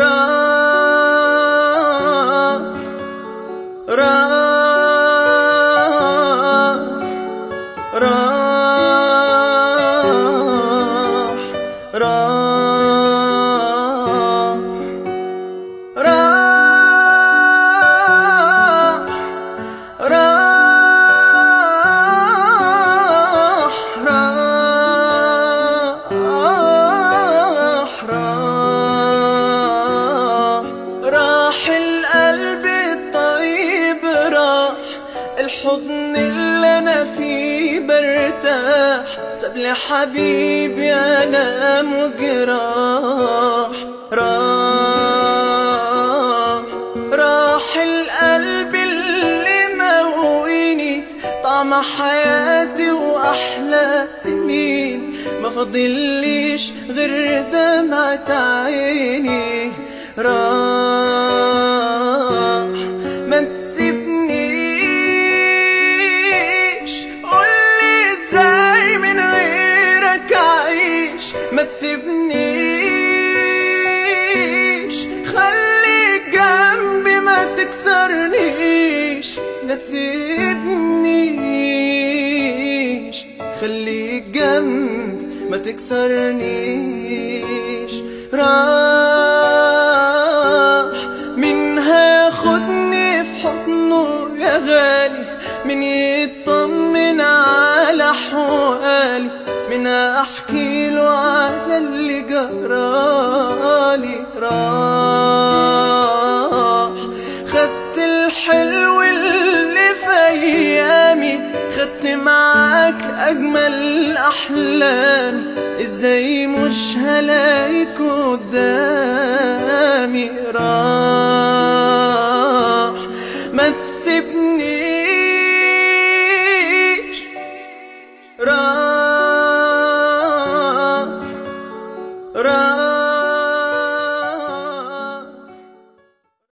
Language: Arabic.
รอ الحضن اللي أنا فيه برتاح ساب لي حبيبي الام وجراح راح راح القلب اللي مويني طعم حياتي وأحلى سنين. ما فضليش غير دمعة عيني. راح ما تسيبنيش. خليك جنبي ما تكسرنيش لا تسيبنيش. خليك جنبي ما تكسرنيش. راح منها أحكي له على اللي جرالي راح. خدت الحلو اللي في أيامي خدت معاك أجمل أحلامي إزاي مش هلاقيك قدامي؟ راح. ما تسيبنيش. راح.